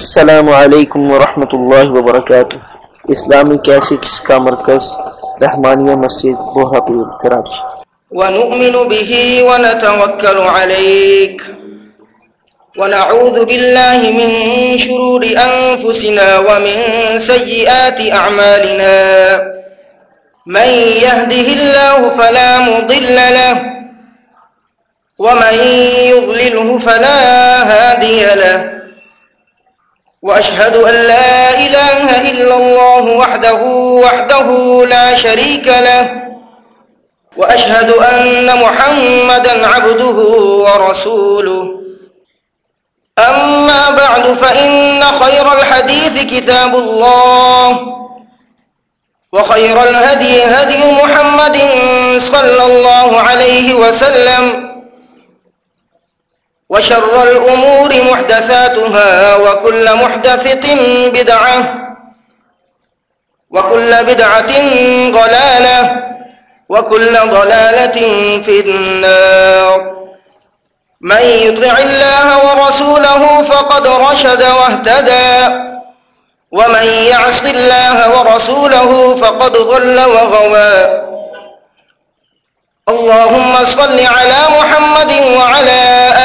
السلام علیکم ورحمۃ اللہ وبرکاتہ۔ اسلامی کیسٹس کا مرکز، رحمانیہ مسجد بوہاپور کراچی۔ ونؤمن به ونتوكل عليك ونعوذ بالله من شرور أنفسنا ومن سيئات أعمالنا من يهده الله فلا مضل له، ومن يضلله فلا هادي له۔ وأشهد أن لا إله إلا الله وحده وحده لا شريك له، وأشهد أن محمدا عبده ورسوله. أما بعد، فإن خير الحديث كتاب الله، وخير الهدي هدي محمد صلى الله عليه وسلم. وشر الأمور محدثاتها وكل محدثة بدعة وكل بدعة ضلالة وكل ضلالة في النار. من يطع الله ورسوله فقد رشد واهتدى. ومن يعص الله ورسوله فقد ضل وغوى. اللهم صل على محمد وعلى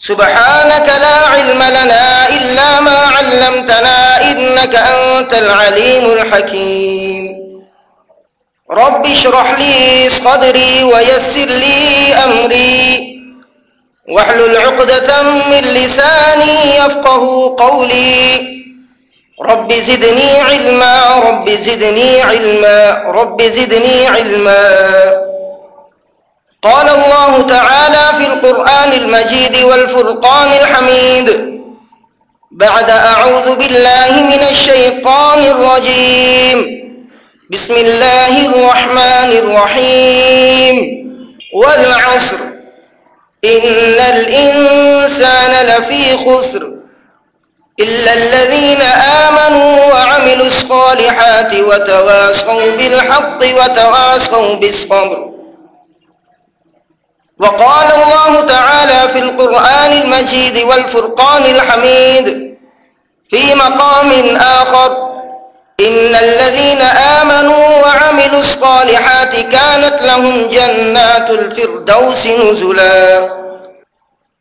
سبحانك لا علم لنا إلا ما علمتنا إنك أنت العليم الحكيم. رب اشرح لي صدري ويسر لي أمري. واحلل عقدة من لساني يفقه قولي. رب زدني علما، رب زدني علما، رب زدني علما. قال الله تعالى في القرآن المجيد والفرقان الحميد. بعد أعوذ بالله من الشيطان الرجيم. بسم الله الرحمن الرحيم. والعصر. إن الإنسان لفي خسر. إلا الذين آمنوا وعملوا الصالحات وتواصوا بالحق وتواصوا بالصبر. وقال الله تعالى في القرآن المجيد والفرقان الحميد في مقام آخر، إن الذين آمنوا وعملوا الصالحات كانت لهم جنات الفردوس نزلا.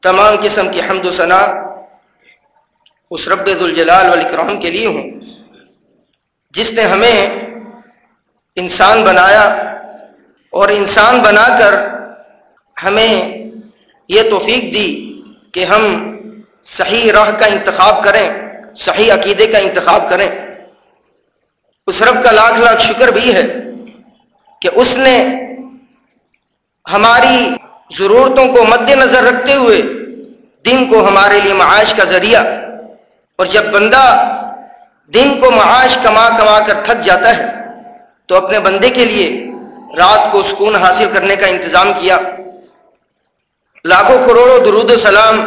تمام قسم کی حمد و ثنا اس رب ذوالجلال والاکرام کے لیے ہوں، جس نے ہمیں انسان بنایا اور انسان بنا کر ہمیں یہ توفیق دی کہ ہم صحیح راہ کا انتخاب کریں، صحیح عقیدے کا انتخاب کریں۔ اس رب کا لاکھ لاکھ شکر بھی ہے کہ اس نے ہماری ضرورتوں کو مد نظر رکھتے ہوئے دن کو ہمارے لیے معاش کا ذریعہ اور جب بندہ دن کو معاش کما کما کر تھک جاتا ہے تو اپنے بندے کے لیے رات کو سکون حاصل کرنے کا انتظام کیا۔ لاکھوں کروڑوں درود و سلام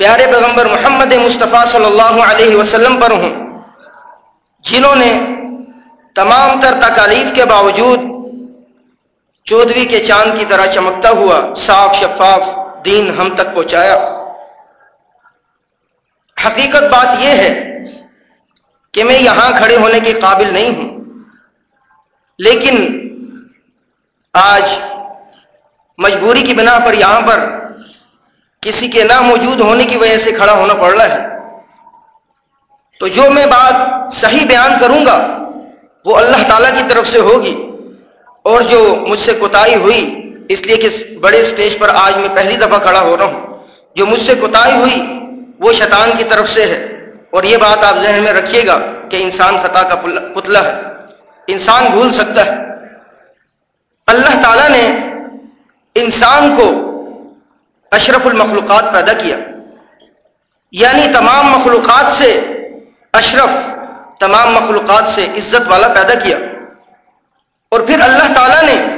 پیارے پیغمبر محمد مصطفیٰ صلی اللہ علیہ وسلم پر ہوں۔ جنہوں نے تمام تر تکالیف کے باوجود چودھوی کے چاند کی طرح چمکتا ہوا صاف شفاف دین ہم تک پہنچایا۔ حقیقت بات یہ ہے کہ میں یہاں کھڑے ہونے کے قابل نہیں ہوں، لیکن آج مجبوری کی بنا پر یہاں پر کسی کے نہ موجود ہونے کی وجہ سے کھڑا ہونا پڑ رہا ہے۔ تو جو میں بات صحیح بیان کروں گا، وہ اللہ تعالیٰ کی طرف سے ہوگی۔ اور جو مجھ سے کوتاہی ہوئی، اس لیے کہ بڑے اسٹیج پر آج میں پہلی دفعہ کھڑا ہو رہا ہوں۔ جو مجھ سے کوتاہی ہوئی، وہ شیطان کی طرف سے ہے۔ اور یہ بات آپ ذہن میں رکھیے گا کہ انسان خطا کا پتلا ہے۔ انسان بھول سکتا ہے۔ اللہ تعالیٰ نے انسان کو اشرف المخلوقات پیدا کیا۔ یعنی تمام مخلوقات سے اشرف، تمام مخلوقات سے عزت والا پیدا کیا۔ اور پھر اللہ تعالی نے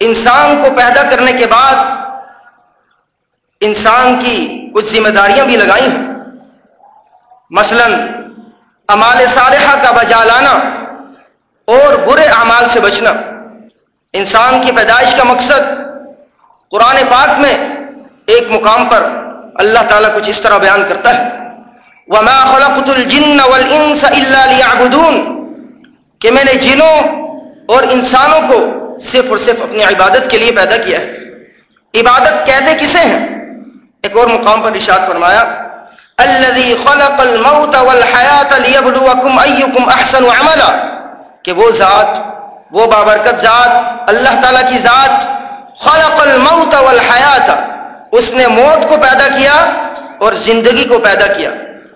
انسان کو پیدا کرنے کے بعد انسان کی کچھ ذمہ داریاں بھی لگائی ہیں۔ مثلا امال صالحہ کا بجا لانا اور برے اعمال سے بچنا۔ انسان کی پیدائش کا مقصد قرآن پاک میں ایک مقام پر اللہ تعالیٰ کچھ اس طرح بیان کرتا ہے۔ وما خلقت الجن والانس الا ليعبدون۔ کہ میں نے جنوں اور انسانوں کو صرف اور صرف اپنی عبادت کے لیے پیدا کیا ہے۔ عبادت کہتے کسے ہیں؟ ایک اور مقام پر ارشاد فرمایا، الذي خلق الموت والحیات ليبلوكم ايكم احسن عملا۔ کہ وہ ذات وہ بابرکت ذات اللہ تعالیٰ کی ذات خلق الموت والحیات اس نے موت کو پیدا کیا اور زندگی کو پیدا کیا.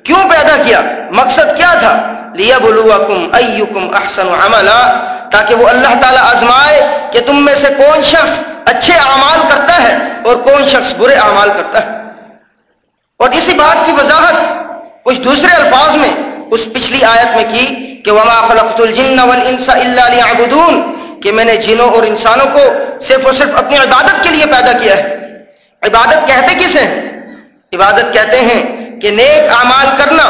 کیوں پیدا کیا؟ مقصد کیا تھا؟ لیا بلو احسن عملا. تاکہ وہ اللہ تعالیٰ آزمائے کہ تم میں سے کون شخص اچھے اعمال کرتا ہے اور کون شخص برے اعمال کرتا ہے. اور اسی بات کی وضاحت کچھ دوسرے الفاظ میں اس پچھلی آیت میں کی کہ وما خلقت الجن والانس الا ليعبدون، کہ میں نے جنوں اور انسانوں کو صرف اور صرف اپنی عبادت کے لیے پیدا کیا ہے۔ عبادت کہتے کس ہیں؟ عبادت کہتے ہیں کہ نیک اعمال کرنا،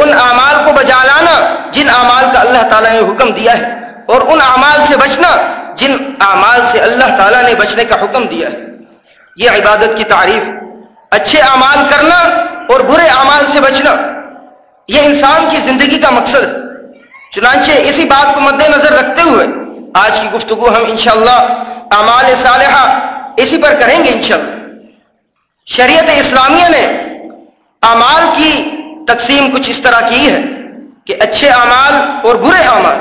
ان اعمال کو بجا لانا جن اعمال کا اللہ تعالیٰ نے حکم دیا ہے، اور ان اعمال سے بچنا جن اعمال سے اللہ تعالیٰ نے بچنے کا حکم دیا ہے۔ یہ عبادت کی تعریف، اچھے اعمال کرنا اور برے اعمال سے بچنا۔ یہ انسان کی زندگی کا مقصد۔ ہے چنانچہ اسی بات کو مد نظر رکھتے ہوئے آج کی گفتگو ہم انشاءاللہ اعمال صالحہ اسی پر کریں گے انشاءاللہ۔ شریعت اسلامیہ نے اعمال کی تقسیم کچھ اس طرح کی ہے کہ اچھے اعمال اور برے اعمال۔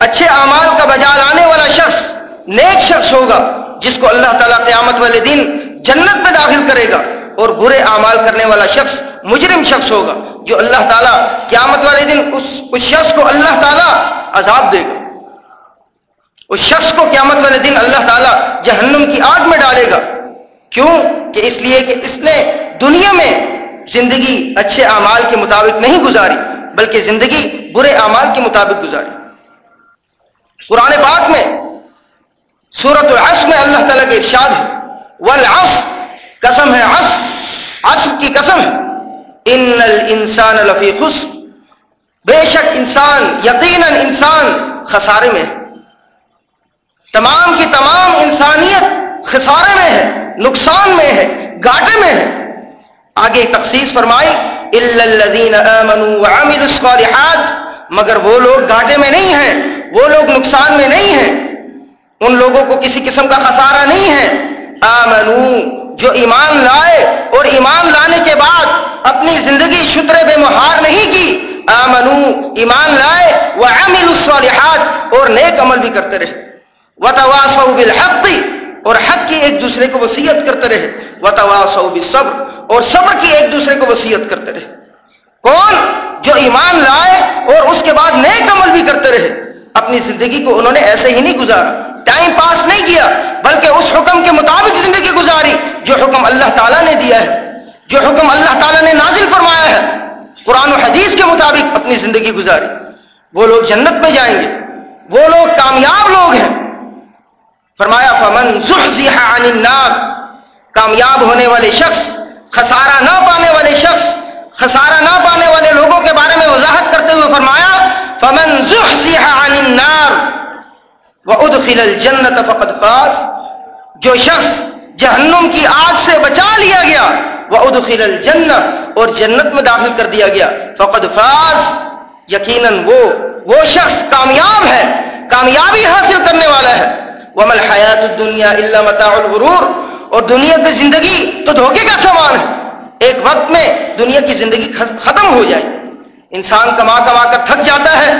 اچھے اعمال کا بجا لانے والا شخص نیک شخص ہوگا جس کو اللہ تعالیٰ قیامت والے دن جنت میں داخل کرے گا اور برے اعمال کرنے والا شخص مجرم شخص ہوگا۔ جو اللہ تعالیٰ قیامت والے دن اس اس شخص کو اللہ تعالیٰ عذاب دے گا۔ اس شخص کو قیامت والے دن اللہ تعالیٰ جہنم کی آگ میں ڈالے گا۔ کیوں؟ کہ اس لیے کہ اس نے دنیا میں زندگی اچھے اعمال کے مطابق نہیں گزاری، بلکہ زندگی برے اعمال کے مطابق گزاری۔ قرآن پاک میں سورت العصر میں اللہ تعالیٰ کے ارشاد ہے، والعصر قسم ہے، عصر عصر کی قسم۔ ہے ان الانسان لفی خسر۔ بے شک انسان، یقیناً انسان خسارے میں ہے۔ تمام کی تمام انسانیت خسارے میں ہے، نقصان میں ہے گاٹے میں ہے۔ آگے تخصیص فرمائی الصالحات۔ مگر وہ لوگ گھاٹے میں نہیں ہیں، وہ لوگ نقصان میں نہیں ہیں۔ ان لوگوں کو کسی قسم کا خسارہ نہیں ہے۔ آمنو جو ایمان لائے اور ایمان لانے کے بعد اپنی زندگی شترے بے مہار نہیں کی۔ آمنو، ایمان لائے وہ الصالحات، اور نیک عمل بھی کرتے رہے۔ وتواصوا بالحق، اور حق کی ایک دوسرے کو وسیعت کرتے رہے۔ وتواصوا بالصبر، اور صبر کی ایک دوسرے کو وسیعت کرتے رہے۔ کون؟ جو ایمان لائے، اور اس کے بعد نیک عمل بھی کرتے رہے۔ اپنی زندگی کو انہوں نے ایسے ہی نہیں گزارا۔ ٹائم پاس نہیں کیا، بلکہ اس حکم کے مطابق زندگی گزاری، جو حکم اللہ تعالیٰ نے دیا ہے۔ جو حکم اللہ تعالیٰ نے نازل فرمایا ہے، قرآن و حدیث کے مطابق اپنی زندگی گزاری۔ وہ لوگ جنت میں جائیں گے۔ وہ لوگ کامیاب لوگ ہیں۔ فرمایا، فمن عن النار، کامیاب ہونے والے شخص، خسارہ نہ پانے والے شخص، خسارہ نہ پانے والے لوگوں کے بارے میں وضاحت کرتے ہوئے فرمایا، فمن زحزح عن النار وادخل الجنت فقد فاز۔ جو شخص جہنم کی آگ سے بچا لیا گیا وادخل الجنت اور جنت میں داخل کر دیا گیا۔ فقد فاز۔ یقیناً وہ وہ شخص کامیاب ہے، کامیابی حاصل کرنے والا ہے۔ ومل حیات الدنیا الا متاع الغرور۔ اور دنیا کی زندگی تو دھوکے کا سامان ہے۔ ایک وقت میں دنیا کی زندگی ختم ہو جائے۔ انسان کما کما کر تھک جاتا ہے۔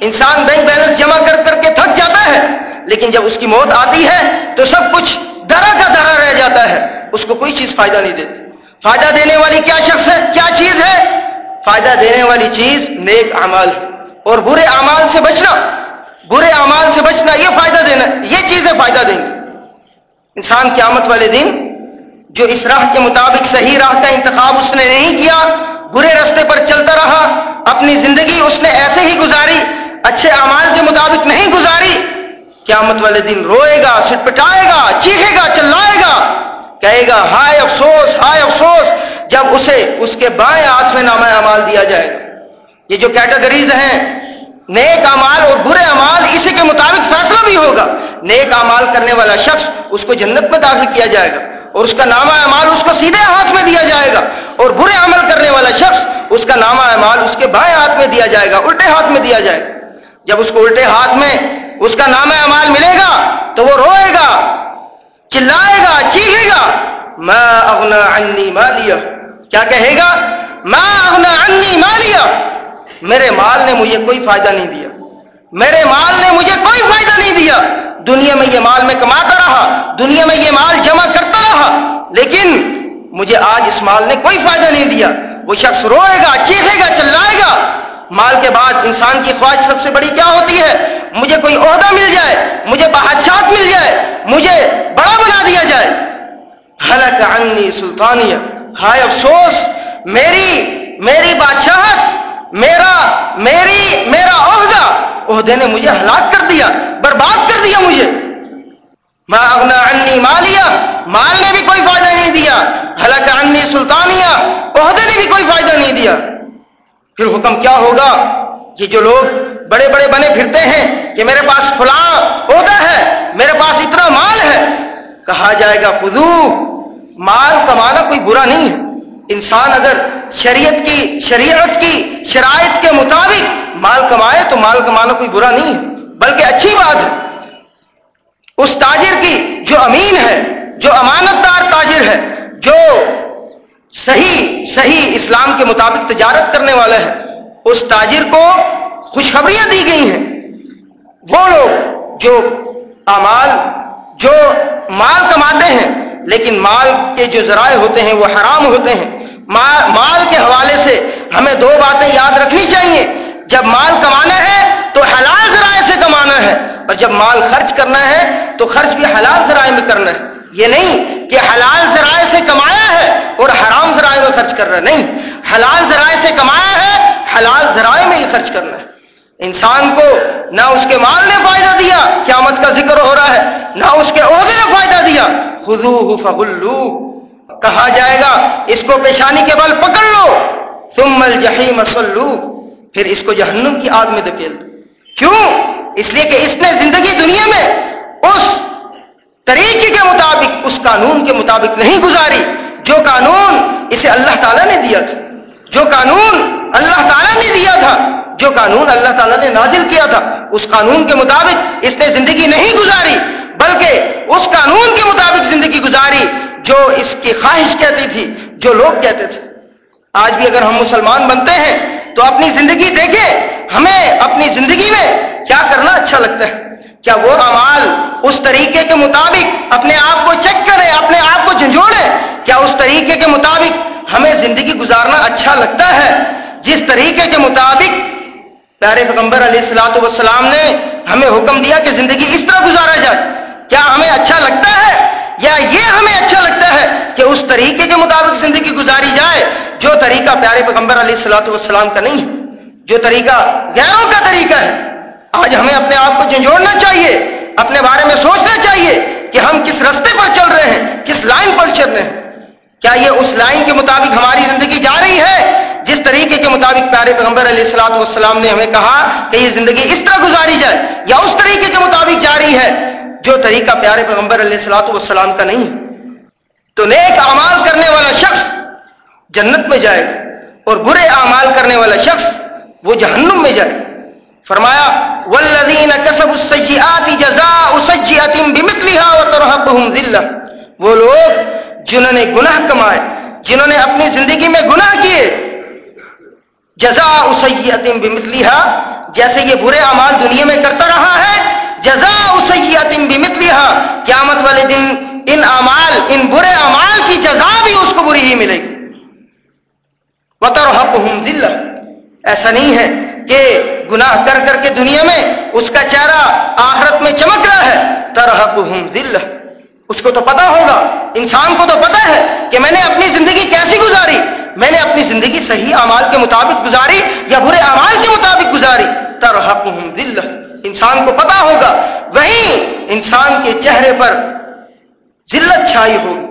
انسان بینک بیلنس جمع کر کر کے تھک جاتا ہے۔ لیکن جب اس کی موت آتی ہے تو سب کچھ درا کا درا رہ جاتا ہے۔ اس کو کوئی چیز فائدہ نہیں دیتی۔ فائدہ دینے والی کیا شخص ہے؟ کیا چیز ہے؟ فائدہ دینے والی چیز نیک اعمال ہے۔ اور برے اعمال سے بچنا، برے اعمال سے بچنا یہ فائدہ دینا، یہ چیزیں فائدہ دیں گی انسان قیامت والے دن جو اس راہ کے مطابق صحیح راہ کا انتخاب اس نے نہیں کیا، برے رستے پر چلتا رہا، اپنی زندگی اس نے ایسے ہی گزاری، اچھے اعمال کے مطابق نہیں گزاری، قیامت والے دن روئے گا سٹ پٹائے گا، چیخے گا، چلائے گا کہے گا، ہائے افسوس ہائے افسوس! جب اسے اس کے بائیں ہاتھ میں نامہ امال دیا جائے گا۔ یہ جو کیٹیگریز ہیں، نیک امال اور برے امال اسی کے مطابق فیصلہ بھی ہوگا۔ نیک امال کرنے والا شخص اس کو جنت میں داخل کیا جائے گا اور اس کا نامہ اعمال اس کو سیدھے ہاتھ میں دیا جائے گا اور برے عمل کرنے والا شخص اس کا نامہ اعمال اس کے بائیں ہاتھ میں دیا جائے گا، الٹے ہاتھ میں دیا جائے گا۔ جب اس کو الٹے ہاتھ میں اس کا نامہ اعمال ملے گا تو وہ روئے گا۔ چلائے گا، چیخے گا۔ میں اغنا عنی مالیا کیا کہے گا؟ میں اغنا عنی مالیا میرے مال نے مجھے کوئی فائدہ نہیں دیا۔ میرے مال نے مجھے کوئی فائدہ نہیں دیا۔ دنیا میں یہ مال میں کماتا رہا۔ دنیا میں یہ مال جمع کرتا رہا۔ لیکن مجھے آج اس مال نے کوئی فائدہ نہیں دیا۔ وہ شخص روئے گا، چیخے گا، چلائے گا۔ مال کے بعد انسان کی خواہش سب سے بڑی کیا ہوتی ہے؟ مجھے کوئی عہدہ مل جائے، مجھے بادشاہت مل جائے، مجھے بڑا بنا دیا جائے۔ حلق عنی سلطانیہ۔ ہائے افسوس، میری میری بادشاہت، میرا، میری، میرا عہدہ۔ عہدے نے مجھے ہلاک کر دیا، برباد کر دیا مجھے۔ میں اغنا عنی مالیا مال نے بھی کوئی فائدہ نہیں دیا۔ حلق عنی سلطانیہ، عہدے نے بھی کوئی فائدہ نہیں دیا۔ پھر حکم کیا ہوگا کہ جو لوگ بڑے بڑے بنے پھرتے ہیں کہ میرے پاس فلاں عہدہ ہے، میرے پاس اتنا مال ہے۔ کہا جائے گا خزو مال کمانا کوئی برا نہیں ہے۔ انسان اگر شریعت کی شریعت کی شرائط کے مطابق مال کمائے تو مال کمانا کوئی برا نہیں ہے، بلکہ اچھی بات ہے۔ اس تاجر کی جو امین ہے، جو امانت دار تاجر ہے، جو صحیح صحیح اسلام کے مطابق تجارت کرنے والا ہے۔ اس تاجر کو خوشخبریاں دی گئی ہیں۔ وہ لوگ جو امال جو مال کماتے ہیں، لیکن مال کے جو ذرائع ہوتے ہیں، وہ حرام ہوتے ہیں۔ مال کے حوالے سے ہمیں دو باتیں یاد رکھنی چاہیے۔ جب مال کمانا ہے تو حلال ذرائع سے کمانا ہے، اور جب مال خرچ کرنا ہے تو خرچ بھی حلال ذرائع میں کرنا ہے۔ یہ نہیں کہ حلال ذرائع سے کمایا ہے اور حرام ذرائع میں خرچ کر رہا ہے۔ نہیں، حلال ذرائع سے کمایا ہے، حلال ذرائع میں ہی خرچ کرنا ہے۔ انسان کو نہ اس کے مال نے فائدہ دیا، قیامت کا ذکر ہو رہا ہے، نہ اس کے عہدے نے فائدہ دیا۔ خزو فغلو کہا جائے گا، اس کو پیشانی کے بل پکڑ لو۔ ثم الجحیم صلو پھر اس کو جہنم کی آگ میں دکیل دو کیوں؟ اس لیے کہ اس نے زندگی دنیا میں اس طریقے کے مطابق، اس قانون کے مطابق نہیں گزاری۔ جو قانون اسے اللہ تعالیٰ نے دیا تھا، جو قانون اللہ تعالیٰ نے دیا تھا، جو قانون اللہ تعالیٰ نے نازل کیا تھا، اس قانون کے مطابق اس نے زندگی نہیں گزاری، بلکہ اس قانون کے مطابق زندگی گزاری، جو اس کی خواہش کہتی تھی، جو لوگ کہتے تھے۔ آج بھی اگر ہم مسلمان بنتے ہیں، تو اپنی زندگی دیکھیں، ہمیں اپنی زندگی میں کیا کرنا اچھا لگتا ہے؟ کیا وہ امال اس طریقے کے مطابق اپنے آپ کو چیک کرے اپنے آپ کو جھنجھوڑے کیا اس طریقے کے مطابق ہمیں زندگی گزارنا اچھا لگتا ہے؟ جس طریقے کے مطابق پیارے پیغمبر علیہ السلاۃ والسلام نے ہمیں حکم دیا کہ زندگی اس طرح گزارا جائے۔ کیا ہمیں اچھا لگتا ہے؟ یا یہ ہمیں اچھا لگتا ہے کہ اس طریقے کے مطابق زندگی گزاری جائے؟ جو طریقہ پیارے پیغمبر علیہ السلاۃ والسلام کا نہیں ہے۔ جو طریقہ غیروں کا طریقہ ہے۔ آج ہمیں اپنے آپ کو جھنجھوڑنا چاہیے، اپنے بارے میں سوچنا چاہیے کہ ہم کس رستے پر چل رہے ہیں، کس لائن پر چل رہے ہیں۔ کیا یہ اس لائن کے مطابق ہماری زندگی جا رہی ہے؟ جس طریقے کے مطابق پیارے پیغمبر علیہ السلاط والسلام نے ہمیں کہا کہ یہ زندگی اس طرح گزاری جائے یا اس طریقے کے مطابق جاری ہے، جو طریقہ پیارے پیغمبر علیہ السلاط والسلام کا نہیں۔ تو نیک اعمال کرنے والا شخص جنت میں جائے اور برے اعمال کرنے والا شخص وہ جہنم میں جائے۔ فرمایا والذین کسبوا السیئات جزاء سیئۃ بمثلها وترهقهم ذلہ وہ لوگ جنہوں نے گناہ کمائے، جنہوں نے اپنی زندگی میں گناہ کیے۔ جزا اسیت بمثلیہ جیسے یہ برے اعمال دنیا میں کرتا رہا ہے جزا اسیت بمثلیہ قیامت والے دن ان اعمال، ان برے اعمال کی جزا بھی اس کو بری ہی ملے گی۔ وترحقهم ذلہ ایسا نہیں ہے کہ گناہ کر کر کے دنیا میں اس کا چہرہ آخرت میں چمک رہا ہے۔ ترحقهم ذلہ اس کو تو پتا ہوگا۔ انسان کو تو پتا ہے کہ میں نے اپنی زندگی کیسی گزاری۔ میں نے اپنی زندگی صحیح اعمال کے مطابق گزاری یا برے اعمال کے مطابق گزاری۔ ترحقهم ذلہ۔ انسان کو پتا ہوگا۔ وہیں انسان کے چہرے پر ذلت چھائی ہوگی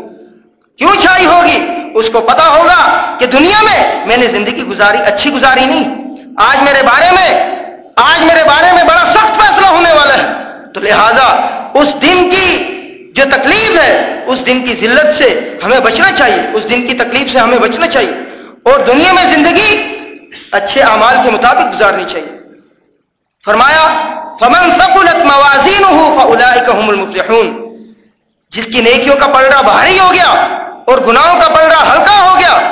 کیوں چھائی ہوگی؟ اس کو پتا ہوگا کہ دنیا میں میں نے زندگی گزاری، اچھی گزاری نہیں۔ آج میرے بارے میں، آج میرے بارے میں بڑا سخت فیصلہ ہونے والا ہے۔ تو لہذا اس دن کی جو تکلیف ہے، اس دن کی ذلت سے ہمیں بچنا چاہیے، اس دن کی تکلیف سے ہمیں بچنا چاہیے۔ اور دنیا میں زندگی اچھے اعمال کے مطابق گزارنی چاہیے۔ فرمایا، فمن ثقلت موازینه المفلحون۔ جس کی نیکیوں کا پلڑا بھاری ہو گیا اور گناہوں کا پلڑا ہلکا ہو گیا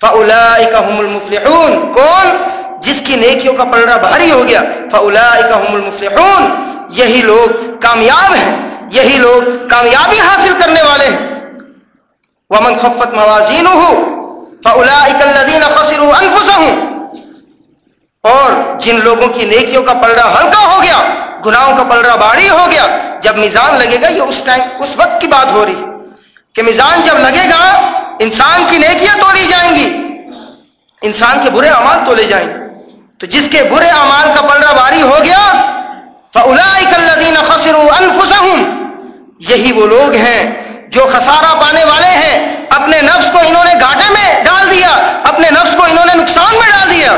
فاولئک المفلحون۔ کون؟ جس کی نیکیوں کا پلڑا بھاری ہو گیا فاولئک المفلحون۔ یہی لوگ کامیاب ہیں۔ یہی لوگ کامیابی حاصل کرنے والے ہیں۔ ومن خفت موازینه اور جن لوگوں کی نیکیوں کا پلڑا ہلکا ہو گیا، گناہوں کا پلڑا باری ہو گیا، جب میزان لگے گا، یہ اس ٹائم، اس وقت کی بات ہو رہی کہ میزان جب لگے گا، انسان کی نیکیاں تولی جائیں گی۔ انسان کے برے اعمال تولے جائیں گے۔ تو جس کے برے اعمال کا پلڑا باری ہو گیا یہی وہ لوگ ہیں جو خسارہ پانے والے ہیں۔ اپنے نفس کو انہوں نے گھاٹے میں ڈال دیا۔ اپنے نفس کو انہوں نے نقصان میں ڈال دیا۔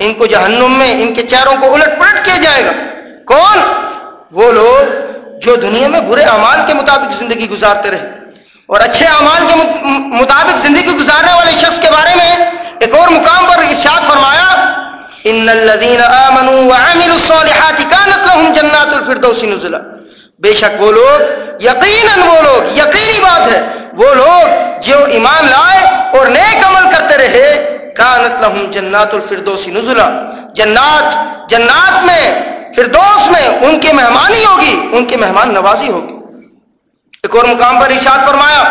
ان کو جہنم میں، ان کے چہروں کو الٹ پلٹ کیا جائے گا۔ کون؟ وہ لوگ جو دنیا میں برے اعمال کے مطابق زندگی گزارتے رہے۔ اور اچھے اعمال کے مطابق زندگی گزارنے والے شخص کے بارے میں ایک اور مقام پر ارشاد فرمایا۔ ان الذين امنوا وعملوا الصالحات كانت لهم جنات الفردوس نزلا بے شک وہ لوگ یقیناً وہ لوگ یقینی بات ہے وہ لوگ جو ایمان لائے اور نیک عمل کرتے رہے کانت لہم جنات الفردوس نزلا جنات جنات میں فردوس میں ان کی مہمانی ہوگی ان کی مہمان نوازی ہوگی ایک اور مقام پر ارشاد فرمایا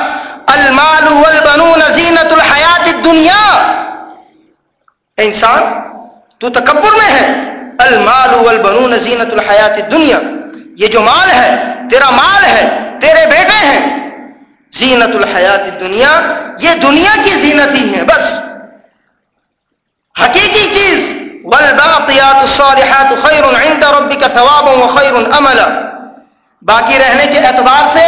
المال والبنون زینت الحیات الدنیا انسان تو تکبر میں ہے. المال والبنون زینت الحیات الدنیا. یہ جو مال ہے، تیرا مال ہے، تیرے بیٹے ہیں. زینت الحیات الدنیا، یہ دنیا کی زینت ہی ہے، بس. حقیقی چیز. والباقیات الصالحات خیر عند ربک ثوابا وخیر عملا باقی رہنے کے اعتبار سے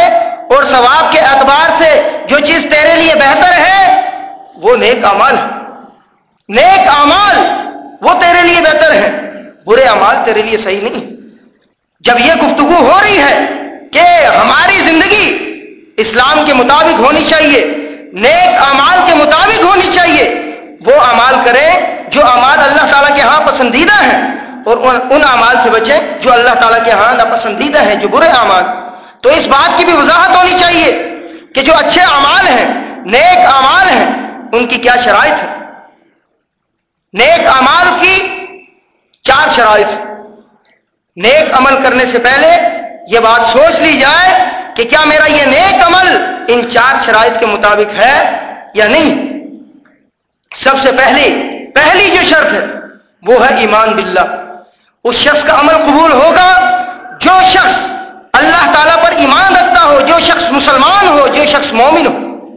اور ثواب کے اعتبار سے جو چیز تیرے لیے بہتر ہے، وہ نیک امال نیک امال وہ تیرے لیے بہتر ہے۔ برے امال تیرے لیے صحیح نہیں۔ جب یہ گفتگو ہو رہی ہے کہ ہماری زندگی اسلام کے مطابق ہونی چاہیے، نیک امال کے مطابق ہونی چاہیے، وہ امال کریں جو امال اللہ تعالیٰ کے ہاں پسندیدہ ہیں اور ان امال سے بچیں جو اللہ تعالیٰ کے ہاں ناپسندیدہ ہیں، جو برے امال تو اس بات کی بھی وضاحت ہونی چاہیے کہ جو اچھے امال ہیں، نیک امال ہیں، ان کی کیا شرائط ہے نیک امال کی چار شرائط۔ نیک عمل کرنے سے پہلے یہ بات سوچ لی جائے کہ کیا میرا یہ نیک عمل ان چار شرائط کے مطابق ہے یا نہیں۔ سب سے پہلی پہلی جو شرط ہے، وہ ہے ایمان باللہ۔ اس شخص کا عمل قبول ہوگا جو شخص اللہ تعالیٰ پر ایمان رکھتا ہو، جو شخص مسلمان ہو، جو شخص مومن ہو۔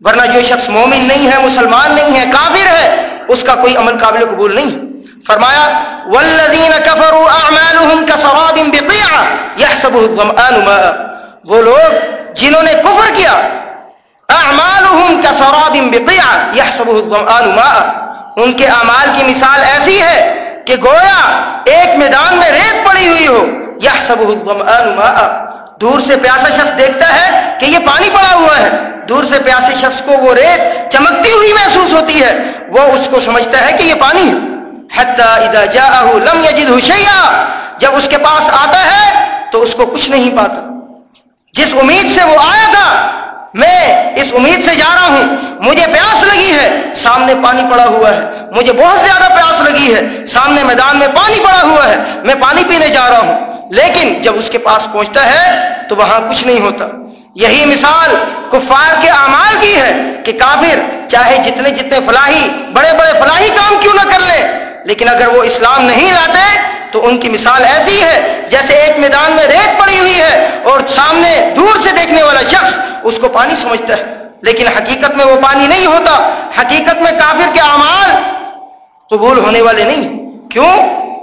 ورنہ جو شخص مومن نہیں ہے، مسلمان نہیں ہے، کافر ہے اس کا کوئی عمل قابل قبول نہیں۔ فرمایا والذین کفروا اعمالهم كسراب بقيع يحسبه الظمآن ماء۔ وہ لوگ جنہوں نے کفر کیا اعمالهم كسراب بقيع يحسبه الظمآن ماء۔ ان کے اعمال کی مثال ایسی ہے کہ گویا ایک میدان میں ریت پڑی ہوئی ہو۔ يحسبه الظمآن ماء۔ دور سے پیاسا شخص دیکھتا ہے کہ یہ پانی پڑا ہوا ہے۔ دور سے پیاسے شخص کو وہ ریت چمکتی ہوئی محسوس ہوتی ہے۔ وہ اس کو سمجھتا ہے کہ یہ پانی لم جب اس کے پاس آتا ہے تو اس کو کچھ نہیں پاتا۔ جس امید سے وہ آیا تھا، میں اس امید سے جا رہا ہوں۔ مجھے پیاس لگی ہے، سامنے پانی پڑا ہوا ہے۔ مجھے بہت زیادہ پیاس لگی ہے، سامنے میدان میں پانی پڑا ہوا ہے۔ میں پانی پینے جا رہا ہوں۔ لیکن جب اس کے پاس پہنچتا ہے تو وہاں کچھ نہیں ہوتا۔ یہی مثال کفار کے اعمال کی ہے کہ کافر چاہے جتنے جتنے فلاحی، بڑے بڑے فلاحی کام کیوں نہ کر لے، لیکن اگر وہ اسلام نہیں لاتے تو ان کی مثال ایسی ہے جیسے ایک میدان میں ریت پڑی ہوئی ہے اور سامنے دور سے دیکھنے والا شخص اس کو پانی سمجھتا ہے، لیکن حقیقت میں وہ پانی نہیں ہوتا۔ حقیقت میں کافر کے اعمال قبول ہونے والے نہیں۔ کیوں؟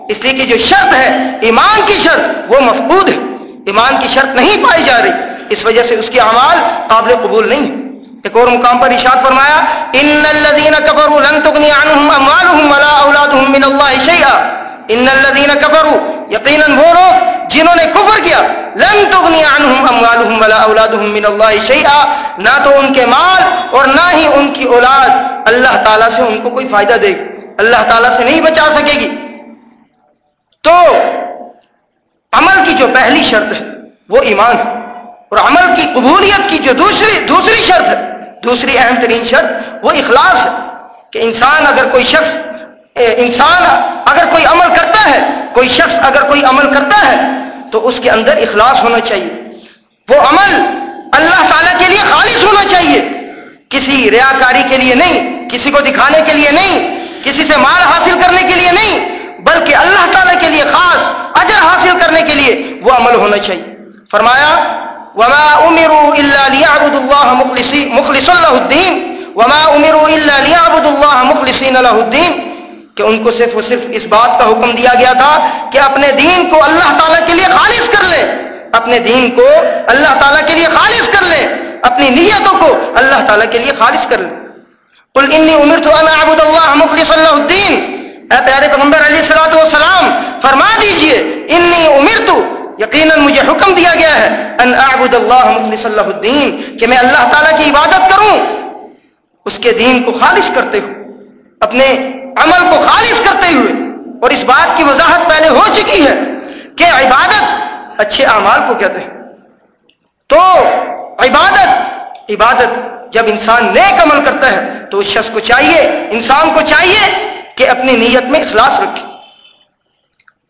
اس لیے کہ جو شرط ہے، ایمان کی شرط وہ مفقود ہے۔ ایمان کی شرط نہیں پائی جا رہی۔ اس وجہ سے اس کے اعمال قابل قبول نہیں۔ ایک اور مقام پر اشاد فرمایا ان الذين كفروا لن تغني عنهم اموالهم ولا اولادهم من الله شيئا۔ ان الذين كفروا یقینا وہ لوگ جنہوں نے کفر کیا، لن تغني عنهم اموالهم ولا اولادهم من الله شيئا۔ نہ تو ان کے مال اور نہ ہی ان کی اولاد اللہ تعالی سے ان کو کوئی فائدہ دے گی، اللہ تعالی سے نہیں بچا سکے گی۔ تو عمل کی جو پہلی شرط ہے، وہ ایمان ہے۔ اور عمل کی قبولیت کی جو دوسری دوسری شرط ہے، دوسری اہم ترین شرط، وہ اخلاص ہے کہ انسان اگر کوئی شخص انسان اگر کوئی عمل کرتا ہے، کوئی شخص اگر کوئی عمل کرتا ہے، تو اس کے اندر اخلاص ہونا چاہیے۔ وہ عمل اللہ تعالیٰ کے لیے خالص ہونا چاہیے۔ کسی ریاکاری کے لیے نہیں، کسی کو دکھانے کے لیے نہیں، کسی سے مال حاصل کرنے کے لیے نہیں، بلکہ اللہ تعالیٰ کے لیے خاص اجر حاصل کرنے کے لیے وہ عمل ہونا چاہیے۔ فرمایا وما امروا الا ليعبدوا الله مخلصين مخلصا له الدين. وما امروا الا ليعبدوا الله مخلصين له الدين. کہ ان کو صرف اور صرف اس بات کا حکم دیا گیا تھا کہ اپنے دین کو اللہ تعالیٰ کے لیے خالص کر لیں اپنے دین کو اللہ تعالیٰ کے لیے خالص کر لیں اپنی نیتوں کو اللہ تعالیٰ کے لیے خالص کر لیں قل انی امرت ان اعبد اللہ مخلص اللہ الدین اے پیارے پیغمبر علیہ الصلوۃ والسلام، فرما دیجیے انی امرت یقینا مجھے حکم دیا گیا ہے ان اعبد اللہ مخلص اللہ الدین، کہ میں اللہ تعالیٰ کی عبادت کروں۔ اس کے دین کو خالص کرتے ہوئے، اپنے عمل کو خالص کرتے ہوئے، اور اس بات کی وضاحت پہلے ہو چکی ہے کہ عبادت اچھے اعمال کو کہتے ہیں۔ تو عبادت عبادت جب انسان نیک عمل کرتا ہے، تو اس شخص کو چاہیے، انسان کو چاہیے کہ اپنی نیت میں اخلاص رکھے۔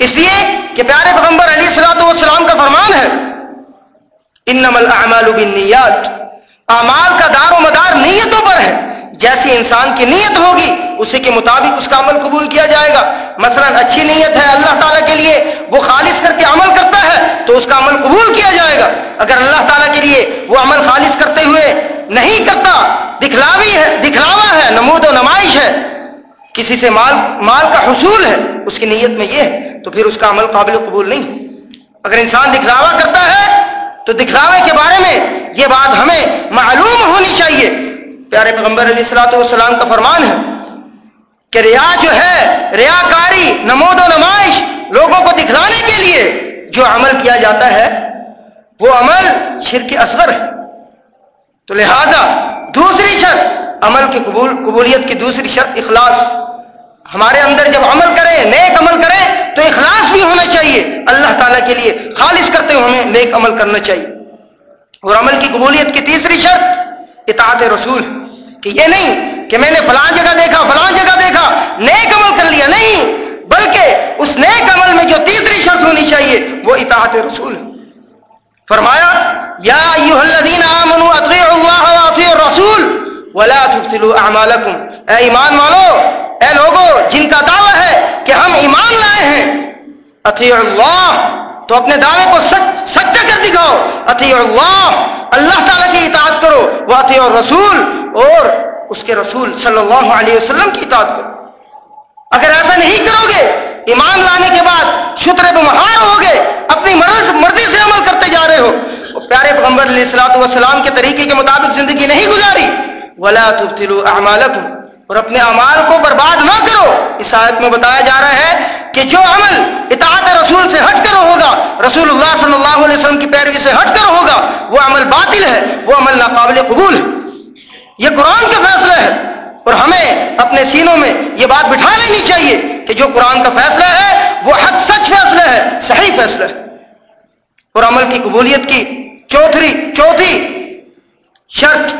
اس لیے کہ پیارے پیغمبر علی صلاحت والسلام کا فرمان ہے انم الاعمال بالنیات۔ اعمال کا دار و مدار نیتوں پر ہے۔ جیسی انسان کی نیت ہوگی، اسی کے مطابق اس کا عمل قبول کیا جائے گا۔ مثلا اچھی نیت ہے اللہ تعالیٰ کے لیے، وہ خالص کر کے عمل کرتا ہے، تو اس کا عمل قبول کیا جائے گا۔ اگر اللہ تعالیٰ کے لیے وہ عمل خالص کرتے ہوئے نہیں کرتا، دکھلاوی ہے، دکھلاوا ہے، نمود و نمائش ہے کسی سے مال مال کا حصول ہے، اس کی نیت میں یہ ہے، تو پھر اس کا عمل قابل قبول نہیں۔ اگر انسان دکھلاوا کرتا ہے، تو دکھلاوے کے بارے میں یہ بات ہمیں معلوم ہونی چاہیے۔ پیارے پیغمبر علیہ السلاۃ والسلام کا فرمان ہے کہ ریا جو ہے ریا کاری نمود و نمائش لوگوں کو دکھلانے کے لیے جو عمل کیا جاتا ہے، وہ عمل شرک اصغر ہے۔ تو لہذا دوسری شرط، عمل کی قبول، قبولیت کی دوسری شرط اخلاص۔ ہمارے اندر جب عمل کریں، نیک عمل کریں، تو اخلاص بھی ہونا چاہیے۔ اللہ تعالیٰ کے لیے خالص کرتے ہوئے ہمیں نیک عمل کرنا چاہیے۔ اور عمل کی قبولیت کی تیسری شرط، اطاعت رسول۔ کہ یہ نہیں کہ میں نے فلان جگہ دیکھا فلان جگہ دیکھا، نیک عمل کر لیا، نہیں۔ بلکہ اس نیک عمل میں جو تیسری شرط ہونی چاہیے، وہ اطاعت رسول۔ فرمایا، یا الذین آمنوا اطیعوا اللہ و الرسول ولا اعمالکم۔ اے ایمان والو اے لوگو، جن کا دعویٰ ہے کہ ہم ایمان لائے ہیں اطیع اللہ، تو اپنے دعوے کو سچ، سچا کر دکھاؤ۔ اطیع اللہ اللہ تعالیٰ کی اطاعت کرو۔ وہ اطیع الرسول، اور اس کے رسول صلی اللہ علیہ وسلم کی اطاعت کرو۔ اگر ایسا نہیں کرو گے، ایمان لانے کے بعد شتر بمہار ہو گئے اپنی مرضی سے عمل کرتے جا رہے ہو۔ پیارے پیغمبر علیہ السلاۃ والسلام کے طریقے کے مطابق زندگی نہیں گزاری۔ ولا تبتلوا اعمالکم اور اپنے اعمال کو برباد نہ کرو۔ اس آیت میں بتایا جا رہا ہے کہ جو عمل اطاعت رسول سے ہٹ کر ہوگا، رسول اللہ صلی اللہ علیہ وسلم کی پیروی سے ہٹ کر ہوگا، وہ عمل باطل ہے، وہ عمل ناقابل قبول ہے۔ یہ قرآن کا فیصلہ ہے اور ہمیں اپنے سینوں میں یہ بات بٹھا لینی چاہیے کہ جو قرآن کا فیصلہ ہے، وہ حق سچ فیصلہ ہے، صحیح فیصلہ ہے۔ اور عمل کی قبولیت کی چوتھی چوتھی شرط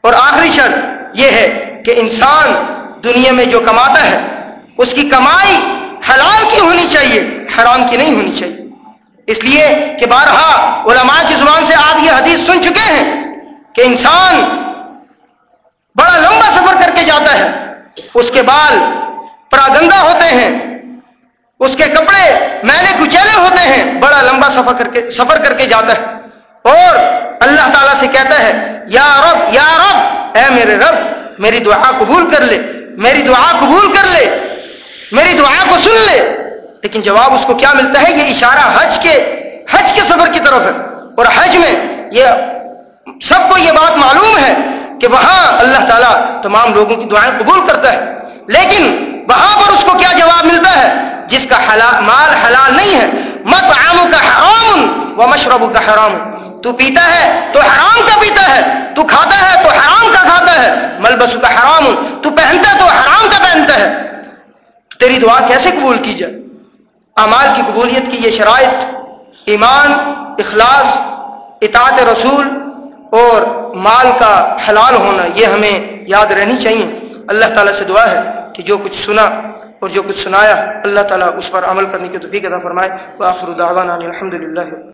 اور آخری شرط یہ ہے کہ انسان دنیا میں جو کماتا ہے، اس کی کمائی حلال کی ہونی چاہیے، حرام کی نہیں ہونی چاہیے۔ اس لیے کہ بارہا علماء کی زبان سے آپ یہ حدیث سن چکے ہیں کہ انسان بڑا لمبا سفر کر کے جاتا ہے۔ اس کے بال پراگندہ ہوتے ہیں، اس کے کپڑے میلے کچیلے ہوتے ہیں، بڑا لمبا سفر کر کے، سفر کر کے جاتا ہے۔ اور اللہ تعالیٰ سے کہتا ہے، یا رب یا رب، اے میرے رب میری دعا قبول کر لے، میری دعا قبول کر لے، میری دعا کو سن لے۔ لیکن جواب اس کو کیا ملتا ہے؟ یہ اشارہ حج کے حج کے سفر کی طرف ہے۔ اور حج میں یہ سب کو یہ بات معلوم ہے کہ وہاں اللہ تعالیٰ تمام لوگوں کی دعائیں قبول کرتا ہے۔ لیکن وہاں پر اس کو کیا جواب ملتا ہے؟ جس کا حلال، مال حلال نہیں ہے۔ مت کا حرام و مشرب کا حرام۔ تو پیتا ہے، تو حرام کا پیتا ہے، تو کھاتا ہے، تو حرام کا کھاتا ہے۔ ملبس کا حرام، تو پہنتا ہے، تو حرام کا پہنتا ہے۔ تیری دعا کیسے قبول کی جائے؟ اعمال کی قبولیت کی یہ شرائط، ایمان، اخلاص، اطاعت رسول اور مال کا حلال ہونا، یہ ہمیں یاد رہنی چاہیے۔ اللہ تعالیٰ سے دعا ہے کہ جو کچھ سنا اور جو کچھ سنایا، اللہ تعالیٰ اس پر عمل کرنے کی توفیق ادا فرمائے۔ وآخر دعوانا الحمد للہ